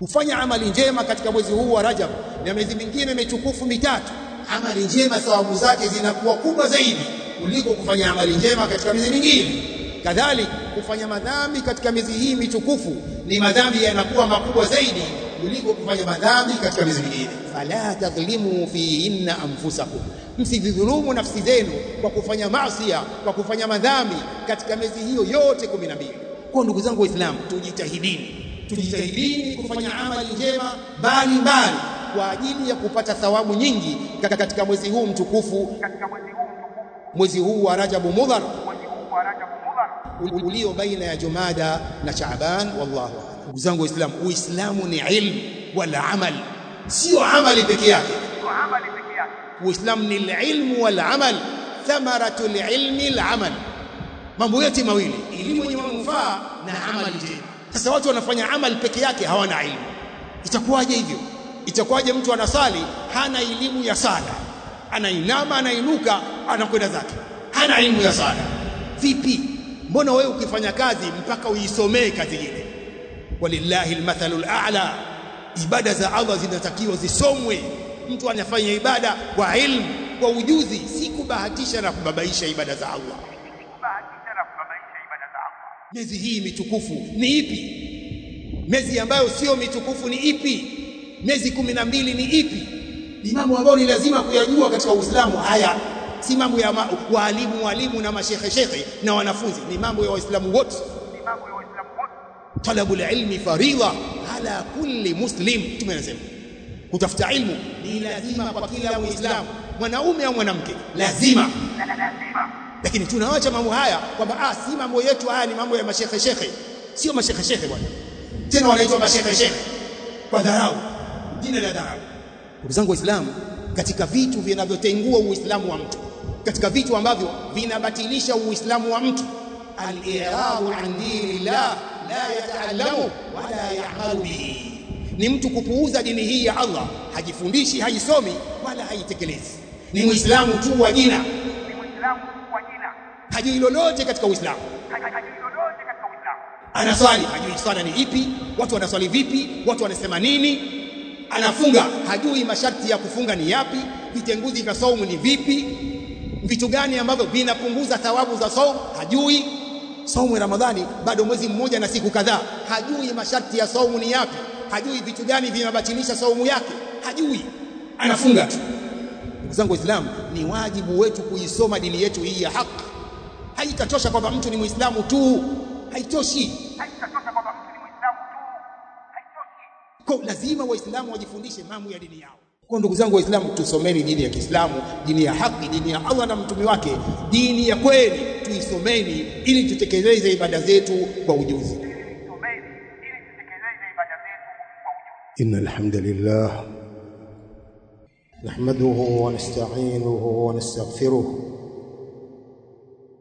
kufanya amali njema katika mwezi huu wa Rajab. Na miezi mingine mitukufu mitatu amali njema thawabu zake zinakuwa kubwa zaidi kuliko kufanya amali njema katika miezi mingine. Kadhalika kufanya madhambi katika miezi hii mitukufu ni madhambi yanakuwa makubwa zaidi kuliko kufanya madhambi katika miezi mingine. Fala tadhlimu fihinna anfusakum. Msidhulumu nafsi zenu kwa kufanya maasi kwa kufanya madhambi katika miezi hiyo yote 12 kwa ndugu zangu waislamu tujitahidini tujitahidini kufanya amali njema mbali mbali kwa ajili ya kupata thawabu nyingi katika mwezi huu mtukufu. Mwezi huu wa Rajabu Mudhar ulio baina ya Jumada na Shaaban wallahu ndugu zangu waislamu uislamu ni ilmu wala amal. Sio amali peke yake. Uislamu ni ilmu wal amal. Thamaratu ilmi al amal mambo yote mawili. Elimu yenye manufaa na amali njema sasa watu wanafanya amali peke yake hawana ilmu. Itakuwaje hivyo? Itakuwaje mtu anasali hana elimu ya sala? Anainama anainuka anakwenda zake. Hana elimu ya sala. Vipi? Mbona wewe ukifanya kazi mpaka uisomee kazi ile? Walillahi almathalul a'la ibada za Allah zinatakiwa zisomwe. Mtu anafanya ibada kwa ilmu kwa ujuzi si kubahatisha na kubabaisha ibada za Allah miezi hii mitukufu ni ipi? Miezi ambayo sio mitukufu ni ipi? Miezi kumi na mbili ni ipi? Ni mambo ambayo ni lazima kuyajua katika Uislamu haya si mambo ya walimu walimu na mashehe shekhe na wanafunzi. Ni mambo ya waislamu wote. Talabul ilmi faridha ala kulli muslim. Tumenasema kutafuta ilmu ni lazima kwa kila muislamu mwanaume au mwanamke. Lazima lakini tunaacha mambo haya kwamba ah si mambo yetu haya ni mambo ya mashehe shekhe. Sio mashehe shekhe bwana. Tena wanaitwa mashehe shekhe. kwa dharau. Jina la dharau. Ndugu zangu waislamu katika vitu vinavyotengua uislamu wa mtu katika vitu ambavyo vinabatilisha uislamu wa mtu al-i'radu an dinillah la yata'allamu wala ya'malu bihi. Ni mtu kupuuza dini hii ya Allah hajifundishi haisomi wala haitekelezi. Ni muislamu tu wa jina hajui lolote katika uislamu. Anaswali hajui swala ni ipi watu wanaswali vipi watu wanasema nini. Anafunga hajui masharti ya kufunga ni yapi vitenguzi vya saumu ni vipi vitu gani ambavyo vinapunguza thawabu za saumu hajui. Saumu ya ramadhani bado mwezi mmoja na siku kadhaa hajui masharti ya saumu ni yapi hajui vitu gani vinabatilisha saumu yake hajui. Anafunga tu. Ndugu zangu waislamu ni wajibu wetu kuisoma dini yetu hii ya haki haitatosha kwamba mtu ni muislamu tu haitoshi kwa lazima waislamu wajifundishe mambo ya dini yao kwa ndugu zangu waislamu tusomeni dini ya Kiislamu dini ya haki dini ya Allah na mtume wake dini ya kweli tuisomeni ili tutekeleze ibada zetu kwa ujuzi إن الحمد لله نحمده ونستعينه ونستغفره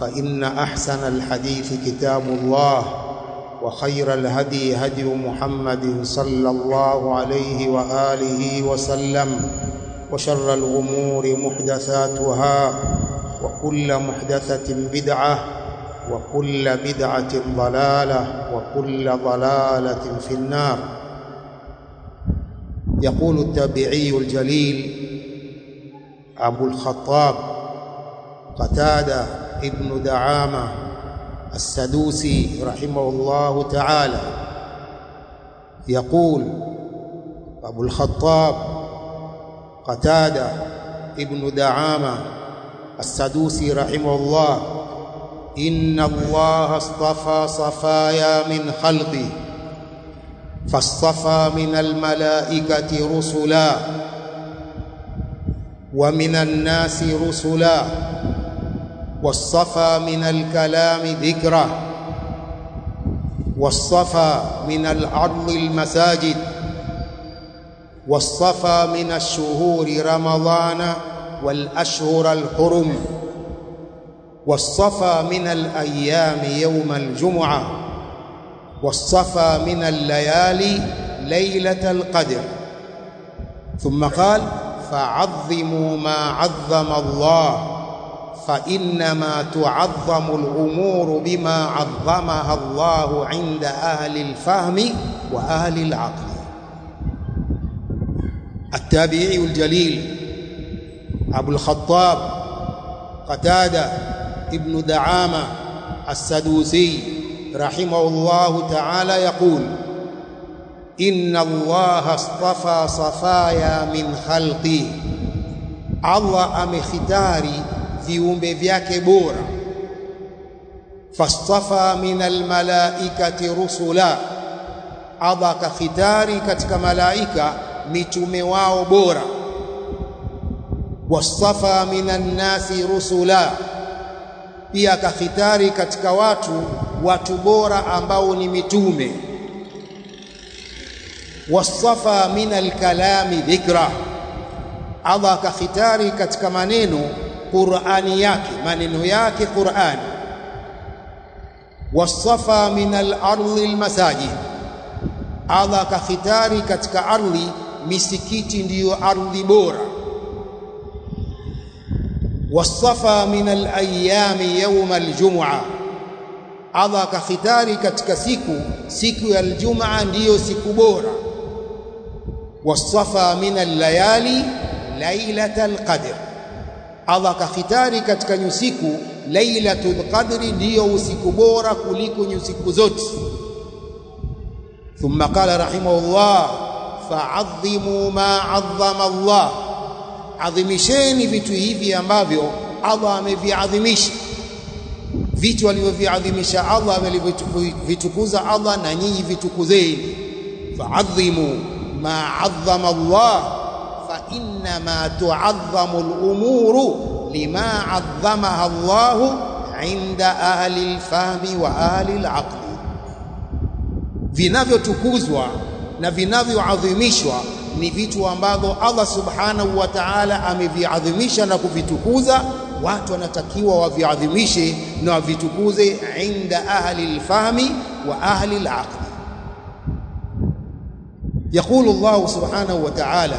فإن أحسن الحديث كتاب الله وخير الهدي هدي محمد صلى الله عليه وآله وسلم وشر الأمور محدثاتها وكل محدثة بدعة وكل بدعة ضلالة وكل ضلالة في النار. يقول التابعي الجليل أبو الخطاب قتادة ابن دعامة السدوسي رحمه الله تعالى. يقول أبو الخطاب قتادة ابن دعامة السدوسي رحمه الله إن الله اصطفى صفايا من خلقه فاصطفى من الملائكة رسلا ومن الناس رسلا. واصطفى من الكلام ذكره واصطفى من الأرض المساجد واصطفى من الشهور رمضان والأشهر الحرم واصطفى من الأيام يوم الجمعة واصطفى من الليالي ليلة القدر. ثم قال فعظموا ما عظم الله فإنما تعظم الأمور بما عظمها الله عند أهل الفهم وأهل العقل. التابعي الجليل أبو الخطاب قتادة ابن دعامة السدوسي رحمه الله تعالى يقول إن الله اصطفى صفايا من خلقه الله amekhitari viumbe vyake bora. Fastafa min almalaikati rusula Allah akakhitari katika malaika mitume wao bora. Wastafa min nasi rusula pia akakhitari katika watu watu bora ambao ni mitume. Wastafa min alkalami dhikra Allah akakhitari katika maneno Qur'ani yake maneno yake Qur'ani. Wasafa min al-ardi al-masajid. Allah akakhitari katika ardhi misikiti ndiyo ardhi bora. Wasafa min al-ayami yawm al-jum'a. Allah akakhitari katika siku siku ya al-jum'a ndiyo siku bora. Wasafa min al-layali lailatal qadr Allah akakhitari katika nyusiku lailatul qadri ndiyo usiku bora kuliko nyusiku zote. Thumma qala rahimahullah fa'azzimu ma 'azzama Allah. Adhimisheni vitu hivi ambavyo Allah ameviadhimisha. Vitu alivyoviadhimisha Allah amelivitukuza Allah na nyinyi vitukuzeni. Fa'azzimu ma 'azzama Allah innama tuadhamu lumuru lima adhamaha llahu inda ahli lfahmi wa ahli laqli, vinavyotukuzwa na vinavyoadhimishwa ni vitu ambavyo Allah subhanahu wa ta'ala ameviadhimisha na kuvitukuza. Watu wanatakiwa waviadhimishe na wavitukuze inda ahli lfahmi wa ahli laqli. Yaqulu llahu subhanahu wa ta'ala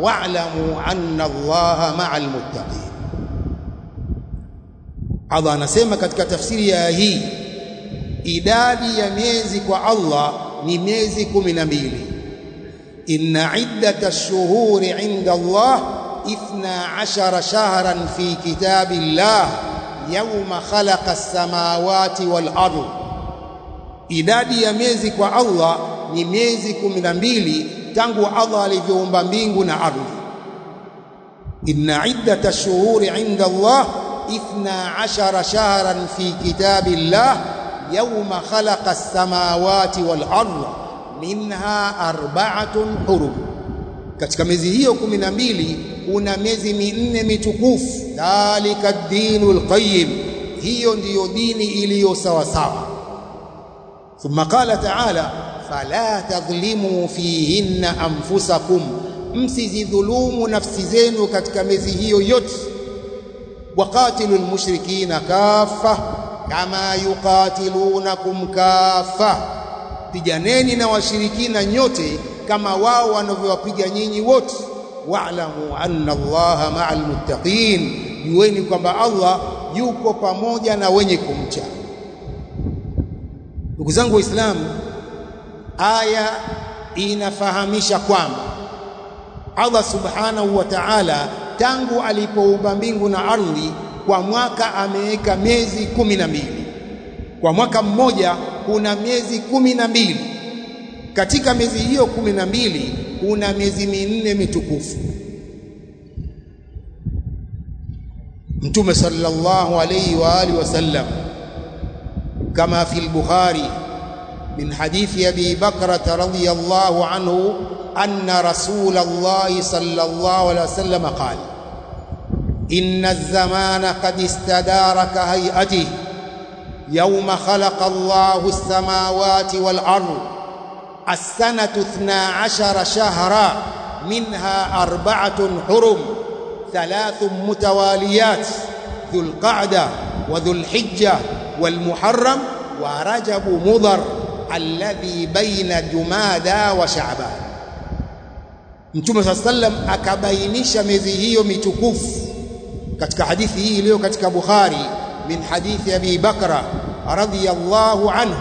واعلموا أن الله مع المتقين. هذا انسمى ketika تفسير يا هي. عدد يا ميزي مع الله ني ميزي 12 إن عدة الشهور عند الله 12 شهرا في كتاب الله يوم خلق السماوات والأرض. idadi ya miezi kwa Allah ni tangu Allah alivyoumba mbingu na ardhi inna iddata ash-shuhuri 'inda Allah 12 shahran fi kitabillah yawma khalaqa as-samawati wal ardh minha arba'atun hurum katika miezi hiyo 12 kuna miezi minne mitukufu dhalika ad-dinul qayyim hiyo ndiyo dini iliyo sawa sawa ثم قال تعالى fala tadhlimu fihinna anfusakum, msizidhulumu nafsi zenu katika miezi hiyo yote. Waqatilul mushrikina kafa kama yuqatilunakum kafa, piganeni na washirikina nyote kama wao wanavyowapiga nyinyi wote. Wa'lamu anna Allaha ma'al muttaqin, jueni kwamba Allah yuko pamoja na wenye kumcha. Ndugu zangu Waislamu, aya inafahamisha kwamba Allah subhanahu wa ta'ala tangu alipoumba mbingu na ardhi kwa mwaka ameweka miezi kumi na mbili. Kwa mwaka mmoja kuna miezi kumi na mbili. Katika miezi hiyo kumi na mbili kuna miezi minne mitukufu. Mtume sallallahu alayhi wa alihi wasallam kama fi al-Bukhari من حديث أبي بكرة رضي الله عنه أن رسول الله صلى الله عليه وسلم قال إن الزمان قد استدار كهيئته. يوم خلق الله السماوات والأرض السنة اثنا عشر شهرا منها أربعة حرم ثلاث متواليات ذو القعدة وذو الحجة والمحرم ورجب مضر. alladhi baina jumada wa shaaban. Mtume saa sallam akabainisha miezi hiyo mitukufu katika hadithi hii iliyo katika Bukhari min hadithi Abi Bakra radhiyallahu anhu.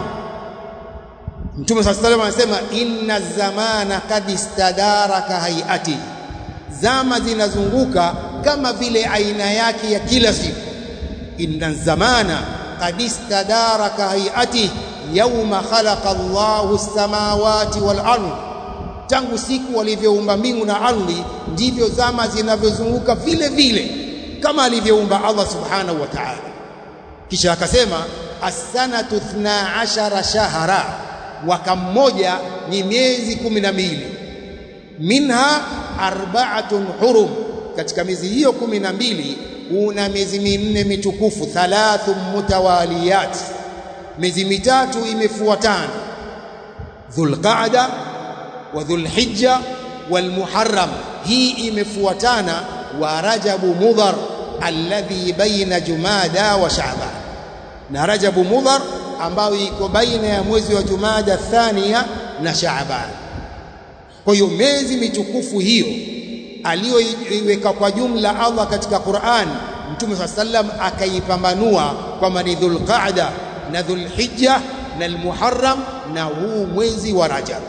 Mtume saa sallam anasema inna zamana kad istadara ka hayati, zama zinazunguka kama vile aina yake ya kila siku. Inna zamana kad istadara ka hayati yauma khalaqa Allahu samawati wal ardh, tangu siku walivyoumba mbingu na ardhi, ndivyo zama zinavyozunguka vile vile kama alivyoumba Allah subhanahu wa ta'ala. Kisha akasema as-sanatu 12 shahara, mwaka mmoja ni miezi kumi na mbili, minha arba'atun hurum, katika miezi hiyo kumi na mbili kuna miezi minne mitukufu, thalathu mutawaliyati miezi mitatu imefuatana. Dhulqaada wa dhulhijja walmuharram hii imefuatana wa rajabu mudhar alladhi baina jumada wa shaaban na rajabu mudhar ambayo iko baina ya mwezi wa jumada thania na shaaban kwa hiyo miezi mitukufu hiyo aliyoiweka kwa jumla Allah katika Qur'an mtume sallam akaipambanua kwamba ni dhulqaada na Dhulhijja na Almuharram na huu mwezi wa Rajab.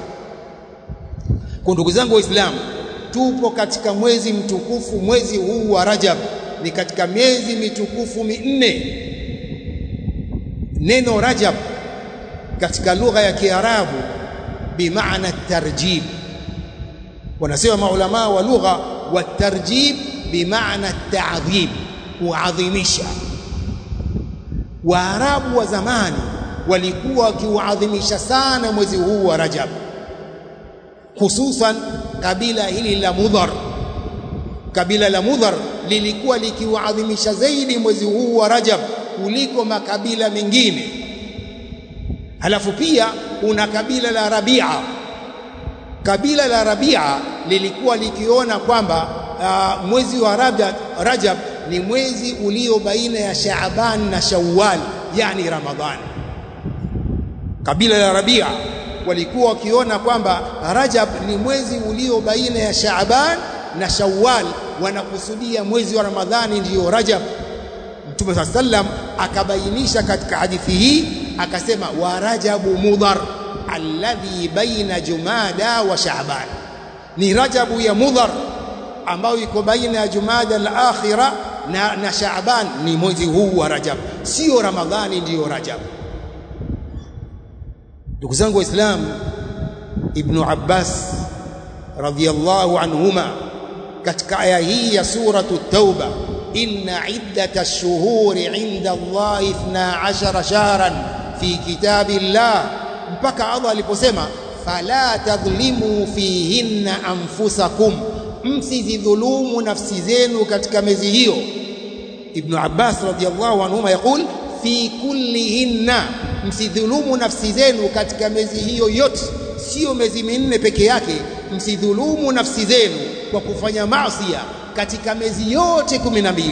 Kwa ndugu zangu Waislamu, tupo katika mwezi mtukufu, mwezi huu wa Rajab ni katika miezi mitukufu minne. Neno Rajab katika lugha ya Kiarabu bimaana tarjib wanasema maulamaa wa lugha wa tarjib bimaana ta'dhim kuadhimisha waarabu wa zamani walikuwa wakiuadhimisha sana mwezi huu wa rajab. Hususan kabila hili la mudhar. Kabila la mudhar lilikuwa likiuadhimisha zaidi mwezi huu wa rajab kuliko makabila mengine. Halafu pia kuna kabila la rabia. Kabila la Rabia lilikuwa likiona kwamba uh, mwezi wa Rajab, Rajab ni mwezi ulio baina ya Shaaban na Shawwal yani Ramadhani. Kabila la Rabia walikuwa wakiona kwamba Rajab ni mwezi ulio baina ya Shaaban na Shawwal, wanakusudia mwezi wa Ramadhani ndiyo Rajab. Mtume saa sallam akabainisha katika hadithi hii akasema, wa rajabu mudhar alladhi baina jumada wa Shaaban ni rajabu ya mudhar ambayo iko baina ya jumada al-akhira na, na sha'ban ni mwezi huu wa rajab sio ramadhani ndiyo rajab ndugu zangu waislamu ibnu abbas radhiyallahu anhuma katika aya hii ya suratu tauba inna iddata ash-shuhuri 'inda allahi 12 shahran fi kitabillah mpaka Allah aliposema fala tadhlimu fihinna anfusakum msizidhulumu nafsi zenu katika mezi hiyo. Ibn abbas radiyallahu anhuma yaqul fi kullihinna msidhulumu nafsi zenu katika mezi hiyo yote. Sio mezi minne peke yake msidhulumu nafsi zenu kwa kufanya maasiya katika mezi yote 12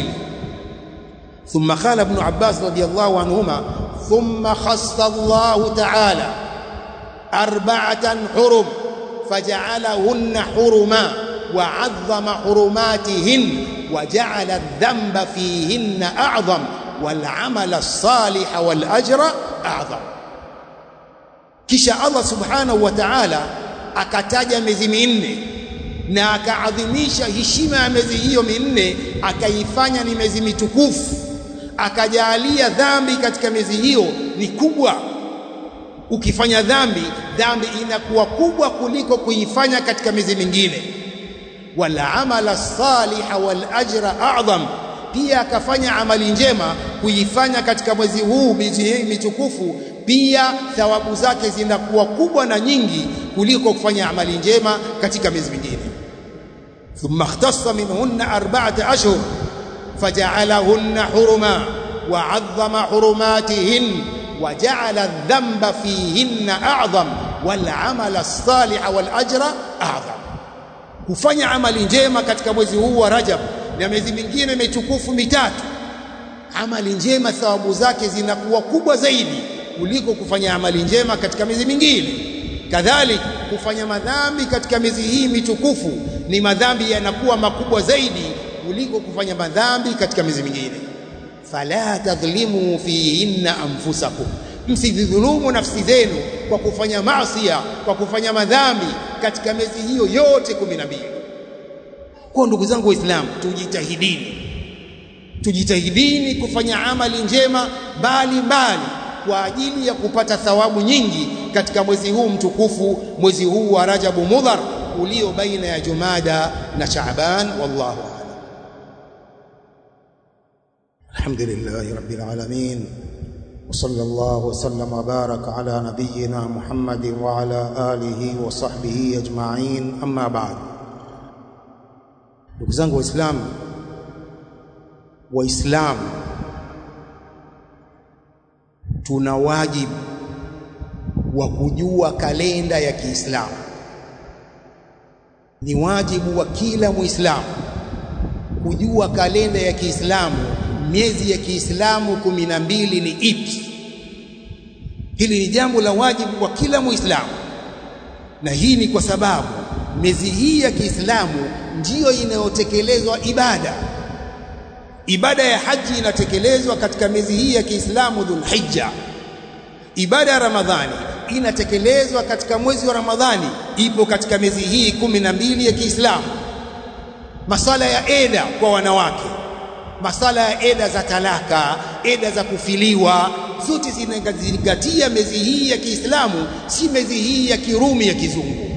thumma qala ibn abbas radiyallahu anhuma thumma khassa allah ta'ala arba'atan hurum faj'alahunna hurumah وعظم حرماتهن وجعل الذنب فيهن أعظم والعمل الصالح والأجر أعظم kisha Allah subhanahu wa ta'ala akataja miezi minne na akaadhimisha heshima ya miezi hiyo minne akaifanya ni miezi mitukufu akajalia dhambi katika miezi hiyo ni kubwa ukifanya dhambi dhambi inakuwa kubwa kuliko kuifanya katika miezi mingine wal amala saliha wal ajra a'dham, pia akafanya amali njema kuifanya katika mwezi huu mitukufu, pia thawabu zake zinakuwa kubwa na nyingi kuliko kufanya amali njema katika miezi mingine. thumma ikhtassa minhunna arba'ata ashhur faja'alahunna huruma wa 'azzama hurumatihin wa ja'ala dhanba fihinna a'zam wal amala as-saliha wal ajra a'zam kufanya amali njema katika mwezi huu wa Rajab na miezi mingine mitukufu mitatu amali njema thawabu zake zinakuwa kubwa zaidi kuliko kufanya amali njema katika miezi mingine. Kadhalika kufanya madhambi katika miezi hii mitukufu ni madhambi yanakuwa makubwa zaidi kuliko kufanya madhambi katika miezi mingine. Fala tadhlimu fihinna anfusakum msidhulumu nafsi zenu kwa kufanya maasia, kwa kufanya madhambi katika miezi hiyo yote kumi na mbili. Kwa ndugu zangu Waislamu, tujitahidini, tujitahidini kufanya amali njema bali bali kwa ajili ya kupata thawabu nyingi katika mwezi huu mtukufu, mwezi huu wa Rajabu Mudhar ulio baina ya Jumada na Shaaban. Wallahu a'lam. alhamdulillahirabbil alamin وصلى الله وسلم وبارك على نبينا محمد وعلى آله وصحبه أجمعين أما بعد ndugu zangu waislamu waislamu tuna wajibu wa kujua kalenda ya Kiislamu ni wajibu wa kila muislamu kujua kalenda ya Kiislamu miezi ya Kiislamu kumi na mbili ni ipi? Hili ni jambo la wajibu kwa kila muislamu. Na hii ni kwa sababu miezi hii ya Kiislamu ndiyo inayotekelezwa ibada. Ibada ya haji inatekelezwa katika miezi hii ya Kiislamu Dhulhijja. Ibada ya Ramadhani inatekelezwa katika mwezi wa Ramadhani ipo katika miezi hii kumi na mbili ya Kiislamu. Masala ya eda kwa wanawake masala ya eda za talaka eda za kufiliwa zote zinazingatia mezi hii ya Kiislamu si mezi hii ya Kirumi ya kizungu.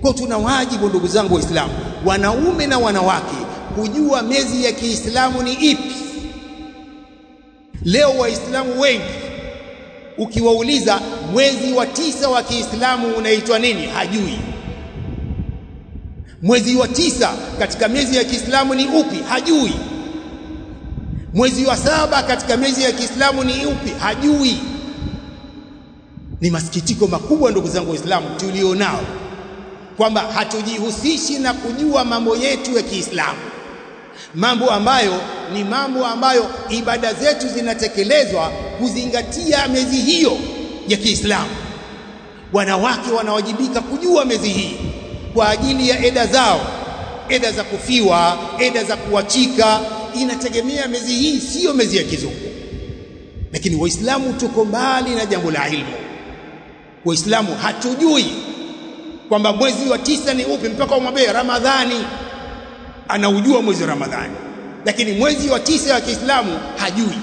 Kwa tuna wajibu ndugu zangu waislamu wanaume na wanawake kujua mezi ya Kiislamu ni ipi. Leo waislamu wengi ukiwauliza mwezi wa tisa wa Kiislamu unaitwa nini hajui. Mwezi wa tisa katika miezi ya Kiislamu ni upi hajui mwezi wa saba katika miezi ya Kiislamu ni upi? Hajui. Ni masikitiko makubwa ndugu zangu waislamu tulionao kwamba hatujihusishi na kujua mambo yetu ya Kiislamu mambo ambayo ni mambo ambayo ibada zetu zinatekelezwa kuzingatia miezi hiyo ya Kiislamu. Wanawake wanawajibika kujua miezi hii kwa ajili ya eda zao eda za kufiwa eda za kuachika inategemea mezi hii sio mezi ya kizungu. Lakini waislamu tuko mbali na jambo la ilmu. Waislamu hatujui kwamba mwezi wa tisa ni upi mpaka umwambie Ramadhani. Anaujua mwezi wa Ramadhani. Lakini mwezi wa tisa wa Kiislamu hajui.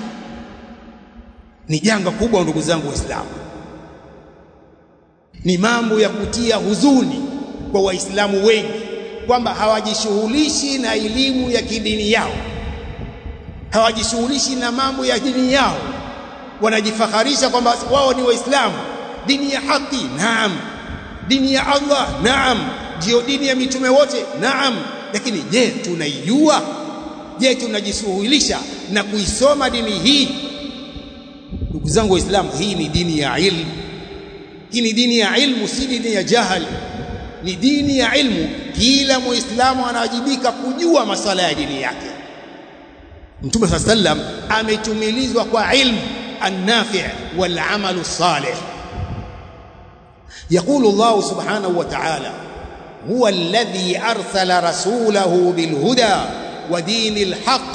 Ni janga kubwa ndugu zangu waislamu. Ni mambo ya kutia huzuni kwa waislamu wengi kwamba hawajishughulishi na elimu ya kidini yao hawajishughulishi na mambo ya dini yao. Wanajifaharisha kwamba wao ni waislamu. Dini ya haki naam. Dini ya Allah naam. Ndio dini ya mitume wote naam. Lakini je tunaijua? Je tunajishughulisha na kuisoma dini hii? Ndugu zangu waislamu hii ni dini ya ilmu. Hii ni dini ya ilmu si dini ya jahali. Ni dini ya ilmu. Kila muislamu anawajibika kujua masala ya dini yake mtume saa sallam ametumilizwa kwa ilmu النافع والعمل الصالح يقول الله سبحانه وتعالى هو الذي أرسل رسوله بالهدى ودين الحق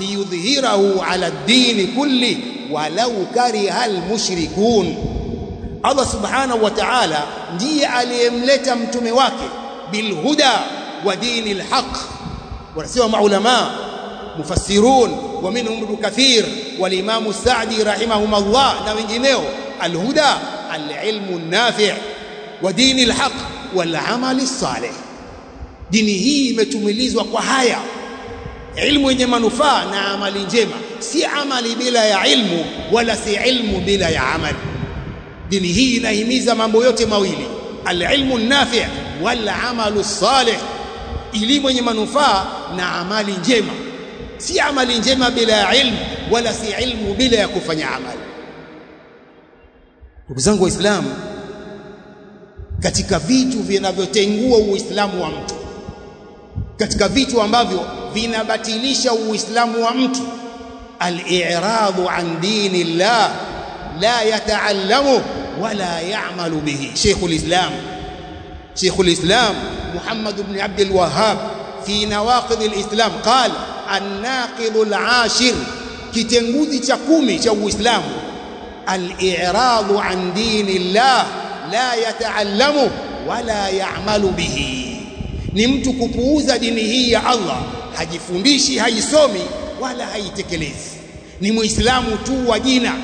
ليظهره على الدين كله ولو كره المشركون subhanahu wa ta'ala ndiye aliyemleta mtume wake bilhuda wa dini alhaq wanasema maulama mufassirun wa minhum kathir walimamu sa'di rahimahumullah na wengineo alhuda alilmu nafi' wa dini alhaq wal amali salih dini hii imetumilizwa kwa haya. Ilmu yenye manufaa na amali njema. Si amali bila ya ilmu wala si ilmu bila ya amali. Dini hii inahimiza mambo yote mawili. Alilmu nafi' wal amalu salih elimu yenye manufaa na amali njema si amali njema bila ilmu wala si ilmu bila ya kufanya amali ndugu zangu waislamu katika vitu vinavyotengua uislamu wa mtu katika vitu ambavyo vinabatilisha uislamu wa mtu al-i'radu an dini llah la yata'allamu wala ya'malu bihi Sheikh al-Islam Sheikh al-Islam Muhammad ibn Abd al-Wahhab fi nawaqid al-Islam qala an-naqid al-ashir kitenguzi cha kumi cha Uislamu. Al-i'radu an dinillah la yata'allamu wala ya'malu bihi. Ni mtu kupuuza dini hii ya Allah hajifundishi haisomi wala haitekelezi. Ni muislamu tu wa jina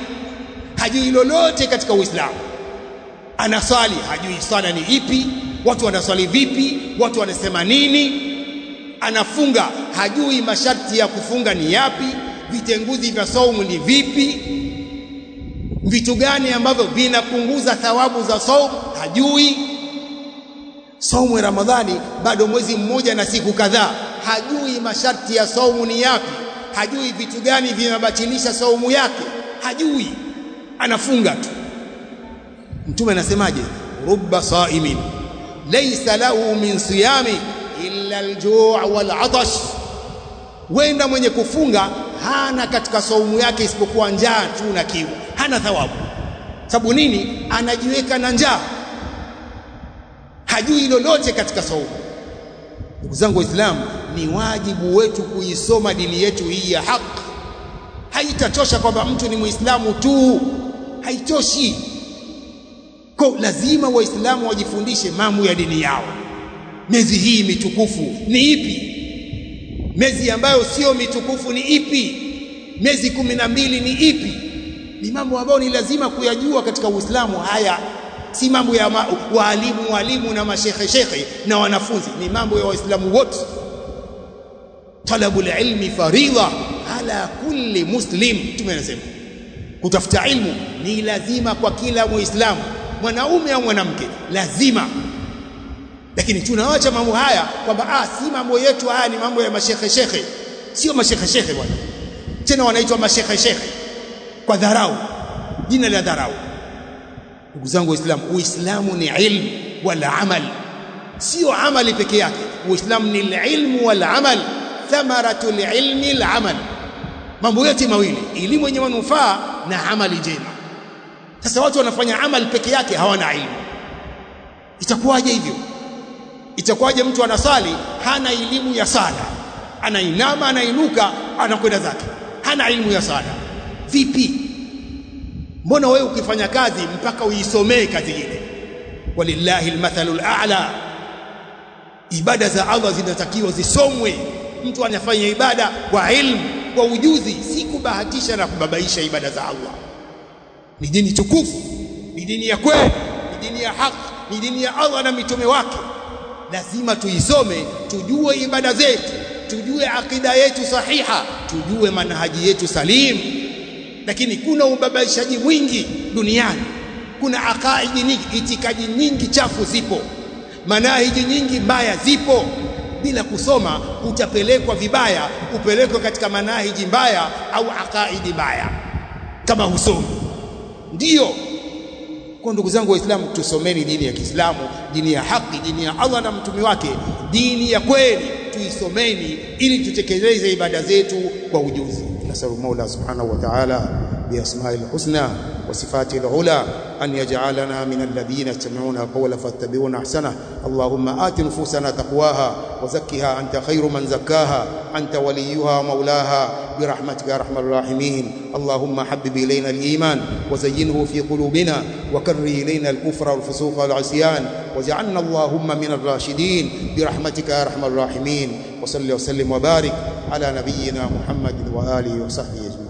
hajui lolote katika uislamu. Anaswali hajui swala ni ipi watu wanaswali vipi watu wanasema nini anafunga. Hajui masharti ya kufunga ni yapi vitenguzi vya saumu ni vipi vitu gani ambavyo vinapunguza thawabu za saumu hajui. Saumu ya Ramadhani bado mwezi mmoja na siku kadhaa. Hajui masharti ya saumu ni yapi hajui vitu gani vinabatilisha saumu yake hajui. Anafunga tu. Mtume anasemaje? Rubba saimin. Laysa lahu min siyami al-ju' wal-'atash wenda mwenye kufunga hana katika saumu yake isipokuwa njaa tu na kiu. Hana thawabu. Sababu nini? Anajiweka na njaa. Hajui lolote katika saumu. Ndugu zangu waislamu ni wajibu wetu kuisoma dini yetu hii ya haki haitatosha kwamba mtu ni muislamu tu. Haitoshi. Kwa lazima waislamu wajifundishe mambo ya dini yao miezi hii mitukufu ni ipi? Miezi ambayo sio mitukufu ni ipi? Miezi kumi na mbili ni ipi? Ni mambo ambayo ni lazima kuyajua katika uislamu haya. Si mambo ya ma, waalimu walimu na mashekhe shekhe na wanafunzi. Ni mambo ya waislamu wote. Talabul ilmi faridha ala kulli muslim. Mtume anasema kutafuta ilmu ni lazima kwa kila muislamu mwanaume au mwanamke lazima lakini tunawacha mambo haya kwamba ah si mambo yetu haya ni mambo ya mashekhe shekhe sio mashekhe shekhe bwana. Tena wanaitwa mashekhe shekhe kwa dharau. Jina la dharau. Ndugu zangu waislamu uislamu ni ilmu wala amal. Sio amali peke yake. Uislamu ni ilmu wala amal. Thamaratu ilmi al-amal mambo yote mawili. Elimu yenye manufaa na amali njema. Sasa watu wanafanya amali peke yake hawana ilmu. Itakuwaje hivyo itakuwaje mtu anasali? Hana elimu ya sala. Anainama anainuka anakwenda zake. Hana elimu ya sala. Vipi? Mbona wewe ukifanya kazi mpaka uisomee kazi ile? Walillahi almathalul a'la ibada za Allah zinatakiwa zisomwe. Mtu anafanya ibada kwa ilmu kwa ujuzi si kubahatisha na kubabaisha ibada za Allah. Ni dini tukufu ni dini ya kweli ni dini ya haki ni dini ya Allah na mitume wake lazima tuisome tujue ibada zetu tujue akida yetu sahiha tujue manhaji yetu salim. Lakini kuna ubabaishaji mwingi duniani kuna akaidi nyingi itikaji nyingi chafu zipo manahiji nyingi mbaya zipo. Bila kusoma utapelekwa vibaya upelekwe katika manahiji mbaya au akaidi mbaya. Kama husomi ndiyo kwa ndugu zangu waislamu tusomeni dini ya Kiislamu dini ya haki dini ya Allah na mtume wake. Dini ya kweli tuisomeni ili tutekeleze ibada zetu kwa ujuzi. Nasalu Mola subhanahu wa ta'ala biasma'il husna sifatil ula أن يجعلنا من الذين يستمعون القول فاتبعون أحسنه. اللهم آت نفوسنا تقواها وزكها أنت خير من زكاها أنت وليها ومولاها برحمتك يا أرحم الراحمين. اللهم حبب إلينا الإيمان وزينه في قلوبنا وكره إلينا الكفر والفسوق والعصيان. واجعلنا اللهم من الراشدين برحمتك يا أرحم الراحمين. وصل وسلم وبارك على نبينا محمد وآله وصحبه أجمعين.